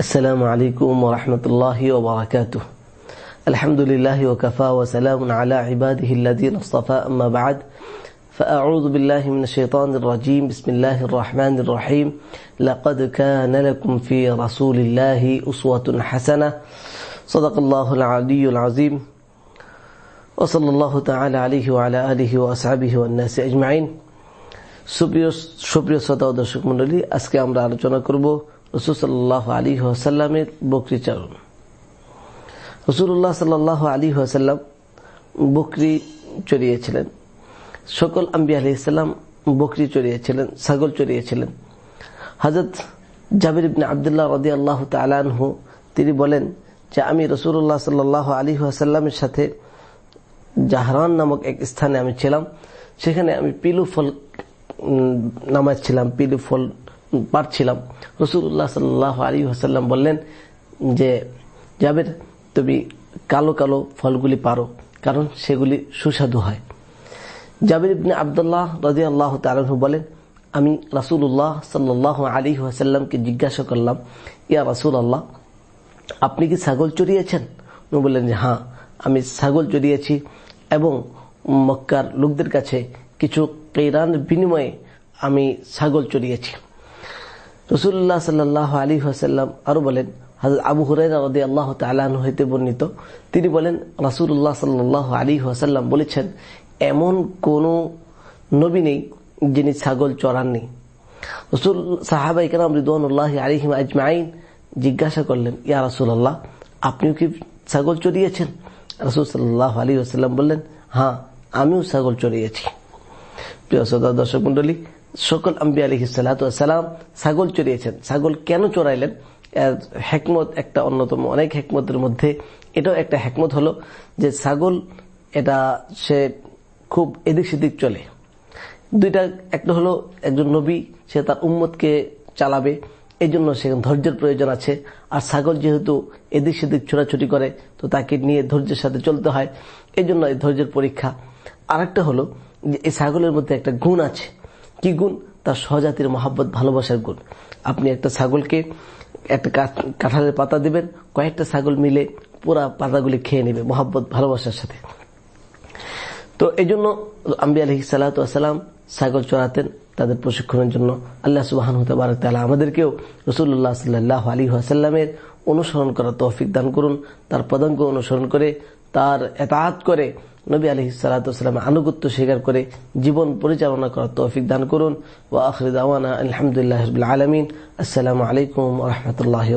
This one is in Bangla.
السلام عليكم ورحمة الله وبركاته الحمد لله وكفى وسلام على عباده الذين اصطفى أما بعد فأعوذ بالله من الشيطان الرجيم بسم الله الرحمن الرحيم لقد كان لكم في رسول الله أسوة حسنة صدق الله العلي العظيم وصلى الله تعالى عليه وعلى آله وأصحابه والناس أجمعين সুপ্রিয় সুপ্রিয় শ্রোতা ও দর্শক মন্ডলী আজকে আমরা আলোচনা করব রসুসাল্লাহ আলী হাসাল্লামের বকরি চারণ রসুল্লাহ সাল্লাহ আলী হাসাল্লাম বকরি চড়িয়েছিলেন। সকল আম্বি আলি ইসলাম বকরি চড়িয়েছিলেন, ছাগল চড়িয়েছিলেন। হজরত জাবির ইবনে আবদুল্লাহ রদি আল্লাহ তালানহু তিনি বলেন যে, আমি রসুল্লাহ সাল্লাহ আলী আসাল্লামের সাথে জাহরান নামক এক স্থানে আমি ছিলাম। সেখানে আমি পিলু ফল নামাজ ছিলাম, পিলু ফল পারছিলাম। রসুল্লাহ সাল্লাহ আলী হাসাল্লাম বললেন যে, জাবের, তুমি কালো কালো ফলগুলি পারো, কারণ সেগুলি সুস্বাদু হয়। জাবির ইবনে আবদুল্লাহ রাজি আল্লাহ তালু বলেন, আমি রাসুল্লাহ সাল্লাহ আলী হাসাল্লামকে জিজ্ঞাসা করলাম, ইয়া রাসুল আল্লাহ আপনি কি ছাগল চড়িয়েছেন? উনি বললেন যে হ্যাঁ আমি ছাগল চড়িয়েছি এবং মক্কার লোকদের কাছে কিছু কেরানের বিনিময়ে আমি ছাগল চড়িয়েছি। রসুল্লাহ সাল্লাহ আলী হাসাল্লাম আরও বলেন আবু হুরাইরা আল্লাহ হইতে বর্ণিত, তিনি বলেন রাসুল্লাহ সাল্লাহ আলী হাসাল্লাম বলেছেন, এমন কোন নবী নেই যিনি ছাগল চড়াননি রসুল, সাহাবাই কালাম রিদুল্লাহ আলিহিম আজমাইন জিজ্ঞাসা করলেন, ইয়া রাসুল্লাহ আপনিও কি ছাগল চড়িয়েছেন? রসুল সাল্লাহ আলী আসাল্লাম বললেন হ্যাঁ আমিও ছাগল চড়িয়েছি। প্রিয় শ্রোতা, দর্শক মন্ডলী সকল আম্বি আলী সালাম ছাগল চড়িয়েছেন। ছাগল কেন চড়াইলেন? এর হেকমত একটা অন্যতম। অনেক হেকমতের মধ্যে এটাও একটা হেকমত হলো যে ছাগল এটা সে খুব এদিক সেদিক চলে। দুইটা, একটা হলো একজন নবী, সে তার উম্মতকে চালাবে এই জন্য সেখানে ধৈর্যের প্রয়োজন আছে। আর ছাগল যেহেতু এদিক সেদিক ছোটাছুটি করে, তো তাকে নিয়ে ধৈর্যের সাথে চলতে হয়। এই জন্য এই ধৈর্যের পরীক্ষা। আরেকটা হলো যে এই ছাগলের মধ্যে একটা গুণ আছে। কি গুণ? তার সহজাতির মহাব্বত, ভালোবাসার গুণ। আপনি একটা ছাগলকে একটা কাঁঠালের পাতা দিবেন, কয়েকটা ছাগল মিলে পুরা পাতাগুলি খেয়ে নেবে, মহাব্বত, ভালোবাসার সাথে। তো এই জন্য আম্বি আলহি সালাতাম ছাগল চড়াতেন তাদের প্রশিক্ষণের জন্য। আল্লাহ সুবাহান হতে আমাদেরকেও রসুল্লাহ সাল্লাহ আলী আসাল্লামের অনুসরণ করার তৌফিক দান করুন। তার পদাঙ্ক অনুসরণ করে, তার এতাহাত করে, নবী আলহি সালাতাম আনুগত্য স্বীকার করে, জীবন পরিচালনা করার তৌফিক দান করুন। ও আখরিদ আলহামদুলিল্লাহ আলমিন। আসসালামু আলাইকুম রহমতুল্লাহ